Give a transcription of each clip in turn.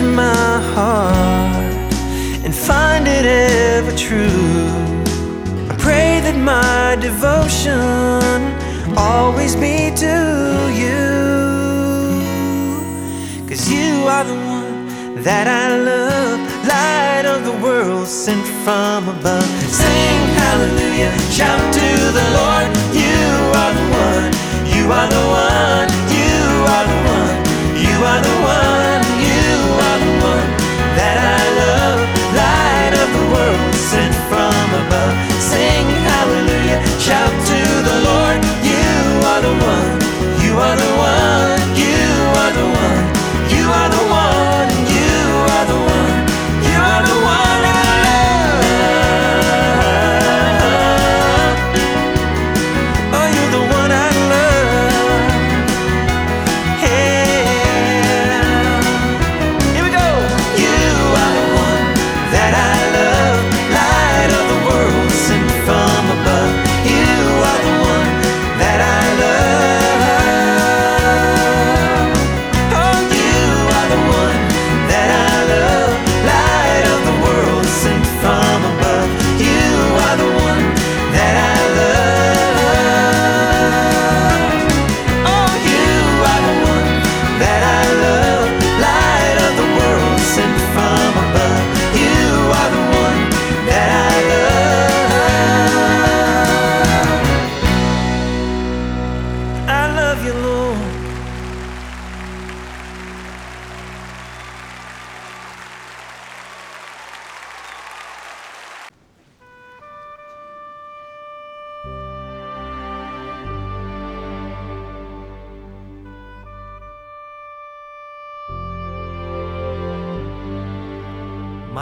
My heart and find it ever true. I pray that my devotion always be to you. Cause you are the one that I love, light of the world sent from above. Sing hallelujah, shout to the Lord. You are the one, you are the one, you are the one, you are the one,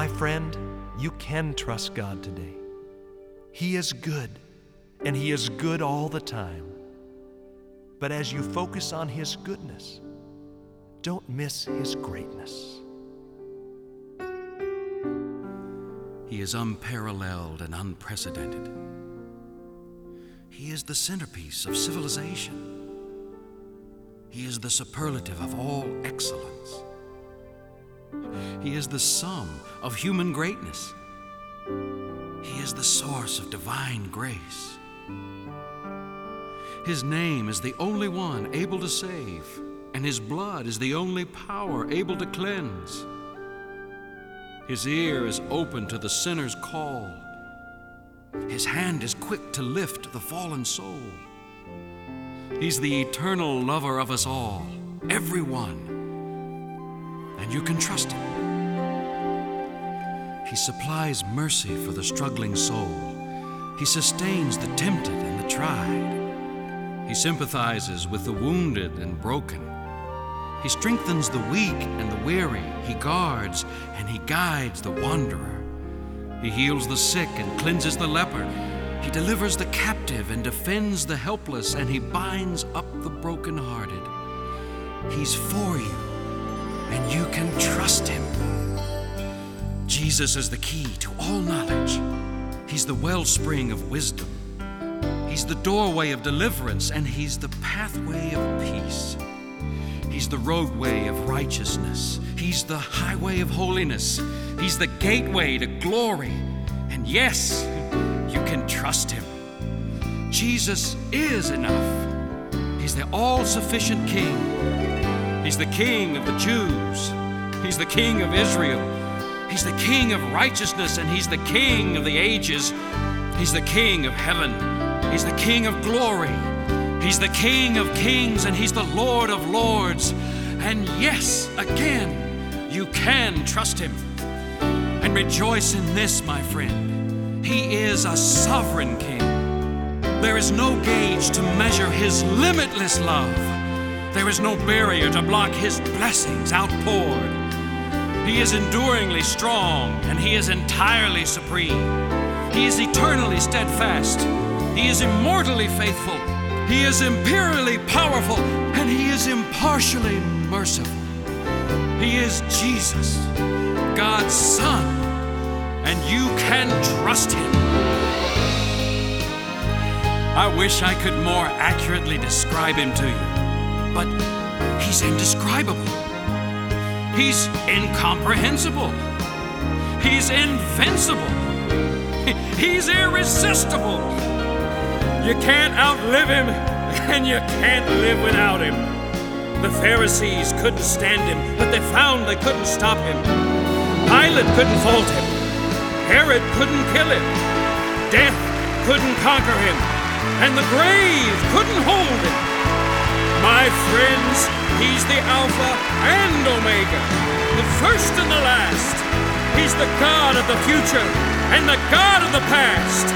My friend, you can trust God today. He is good, and He is good all the time. But as you focus on His goodness, don't miss His greatness. He is unparalleled and unprecedented. He is the centerpiece of civilization. He is the superlative of all excellence. He is the sum of human greatness. He is the source of divine grace. His name is the only one able to save, and His blood is the only power able to cleanse. His ear is open to the sinner's call. His hand is quick to lift the fallen soul. He's the eternal lover of us all, everyone. And you can trust him. He supplies mercy for the struggling soul. He sustains the tempted and the tried. He sympathizes with the wounded and broken. He strengthens the weak and the weary. He guards and he guides the wanderer. He heals the sick and cleanses the leper. He delivers the captive and defends the helpless, and he binds up the brokenhearted. He's for you, and you can trust him. Jesus is the key to all knowledge. He's the wellspring of wisdom. He's the doorway of deliverance, and he's the pathway of peace. He's the roadway of righteousness. He's the highway of holiness. He's the gateway to glory. And yes, you can trust him. Jesus is enough. He's the all sufficient King. He's the King of the Jews. He's the King of Israel. He's the King of righteousness, and He's the King of the ages. He's the King of heaven. He's the King of glory. He's the King of kings, and He's the Lord of lords. And yes, again, you can trust Him. And rejoice in this, my friend. He is a sovereign King. There is no gauge to measure His limitless love. There is no barrier to block His blessings outpoured. He is enduringly strong and He is entirely supreme. He is eternally steadfast. He is immortally faithful. He is imperially powerful and He is impartially merciful. He is Jesus, God's Son, and you can trust Him. I wish I could more accurately describe Him to you, but He's indescribable. He's incomprehensible. He's invincible. He's irresistible. You can't outlive him, and you can't live without him. The Pharisees couldn't stand him, but they found they couldn't stop him. Pilate couldn't fault him. Herod couldn't kill him. Death couldn't conquer him, and the grave couldn't hold him. My friends, he's the Alpha and Omega, the first and the last. He's the God of the future and the God of the past.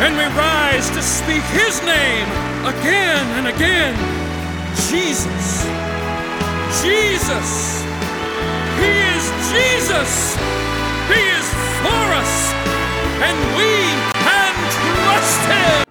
And we rise to speak his name again and again Jesus. Jesus. He is Jesus. He is for us. And we can trust him.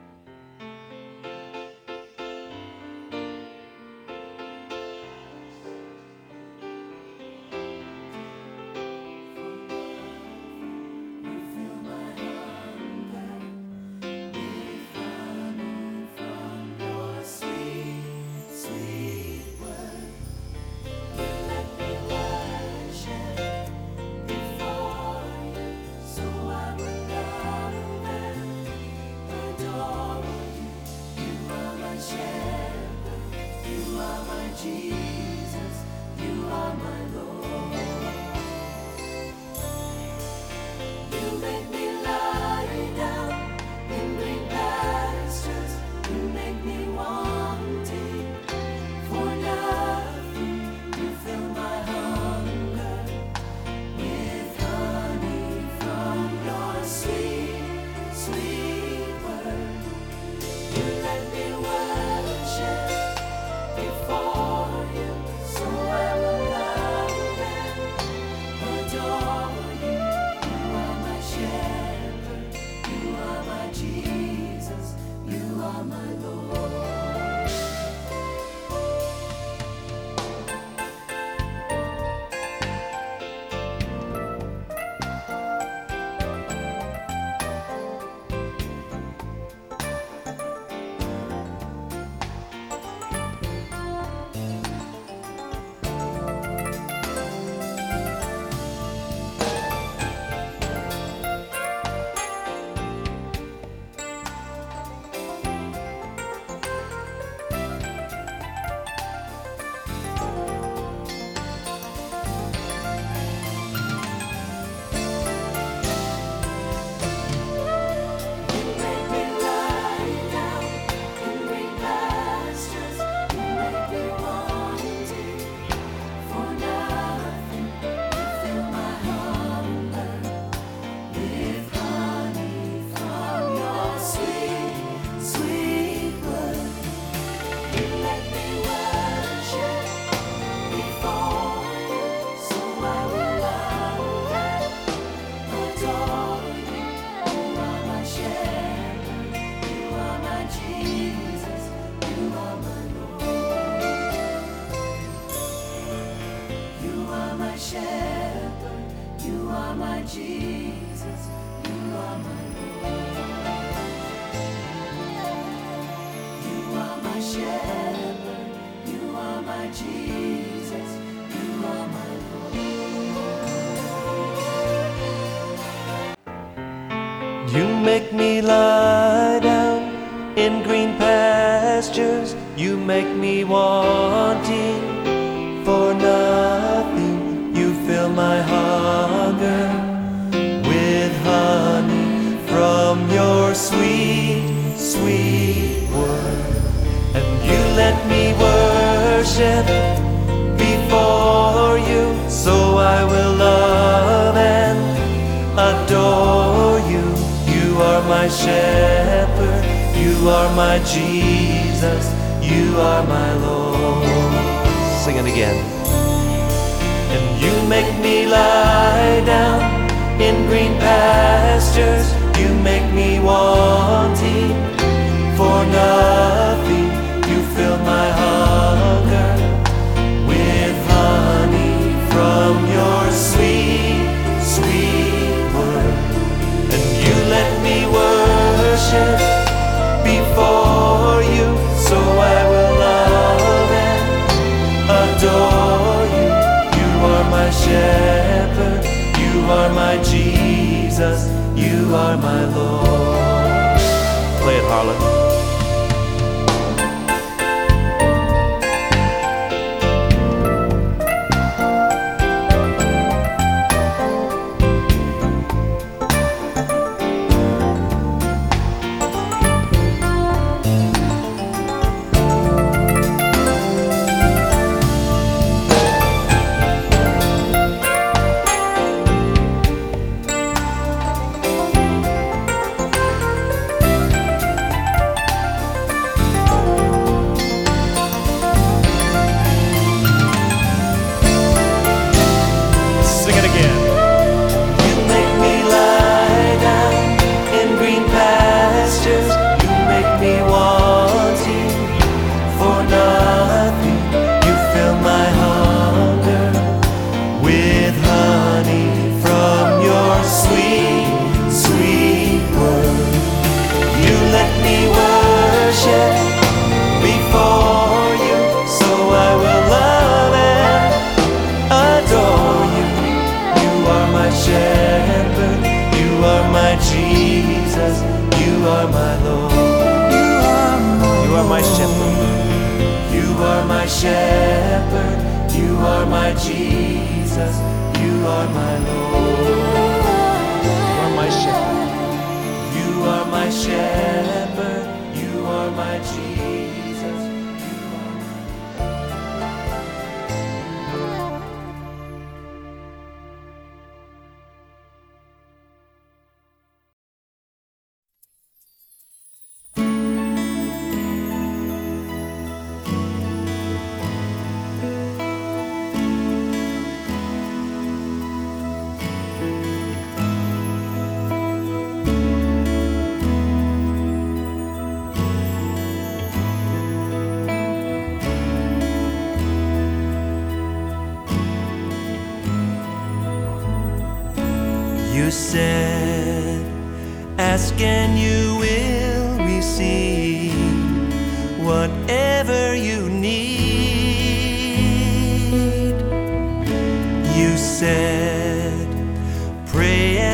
worship before you, so I will love and adore you. You are my shepherd, you are my Jesus, you are my Lord. Sing it again. And you make me lie down in green pastures, you make me wanting for nothing are my Jesus, you are my Lord. Play it, Harlan.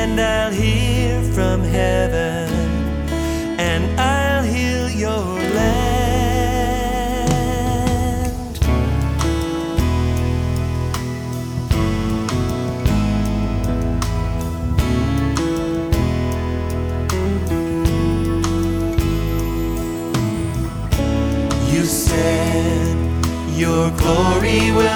and I'll hear from heaven, and I'll heal your land. You said your glory will.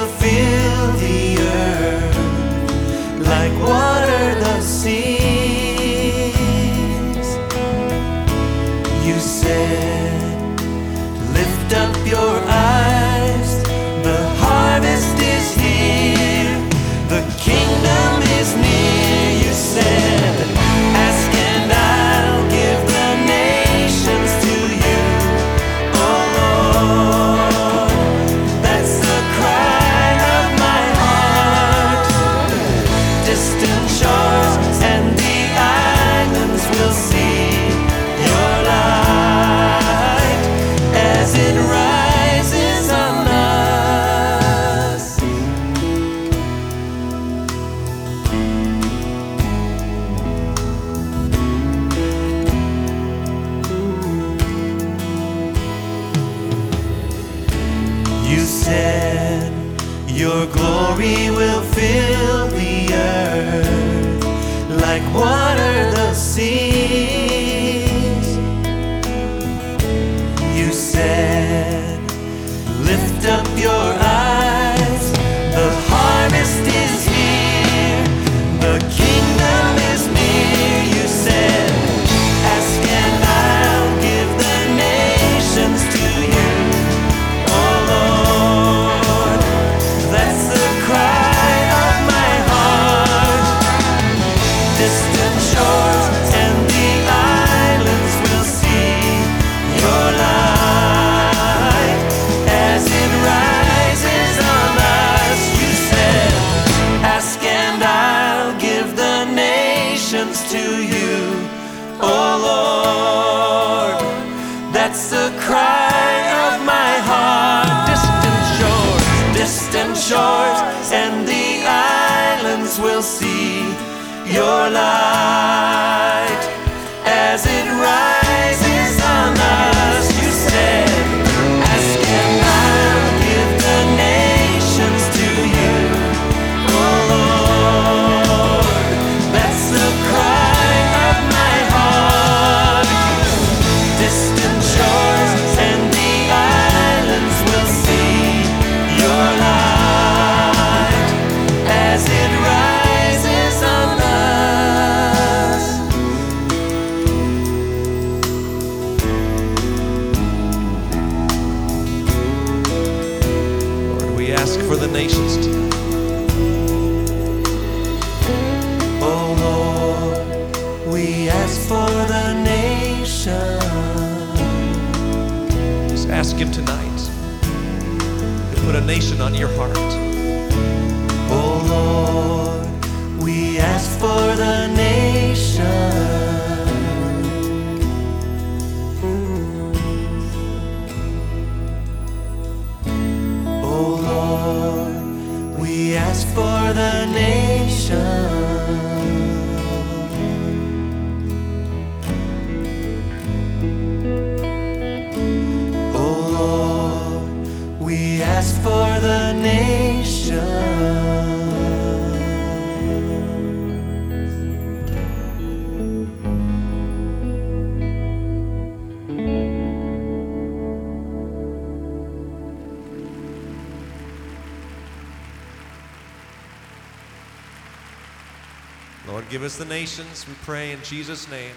Give us the nations, we pray in Jesus' name.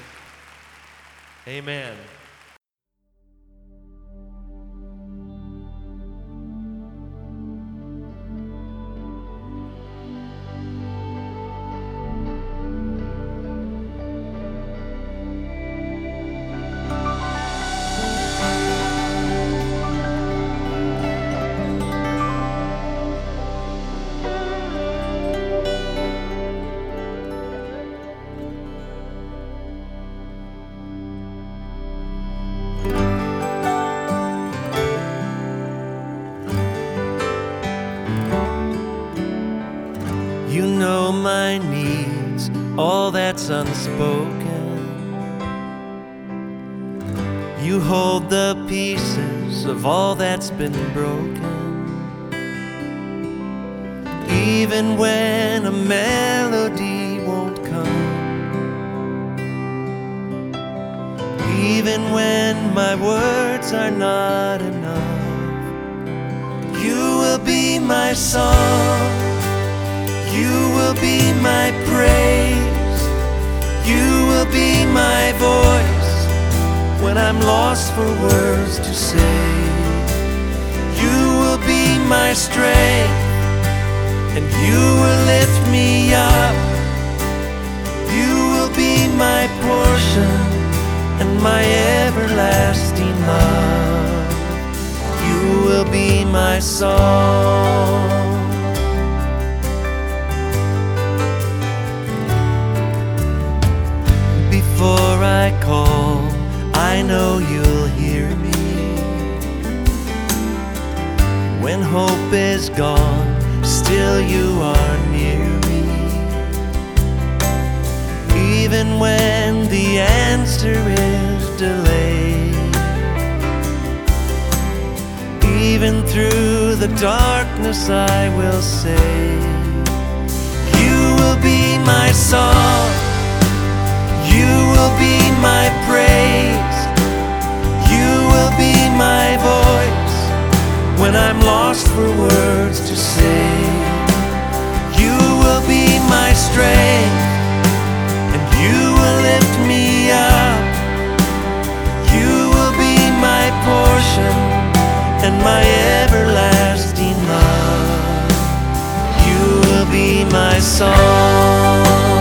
Amen. That's unspoken. You hold the pieces of all that's been broken. Even when a melody won't come. Even when my words are not enough. You will be my song. You will be my praise. Be my voice when I'm lost for words to say. You will be my strength and you will lift me up. You will be my portion and my everlasting love. You will be my song. Before I call, I know you'll hear me. When hope is gone, still you are near me. Even when the answer is delayed, even through the darkness, I will say, You will be my song. You will be my praise. You will be my voice when I'm lost for words to say. You will be my strength and you will lift me up. You will be my portion and my everlasting love. You will be my song.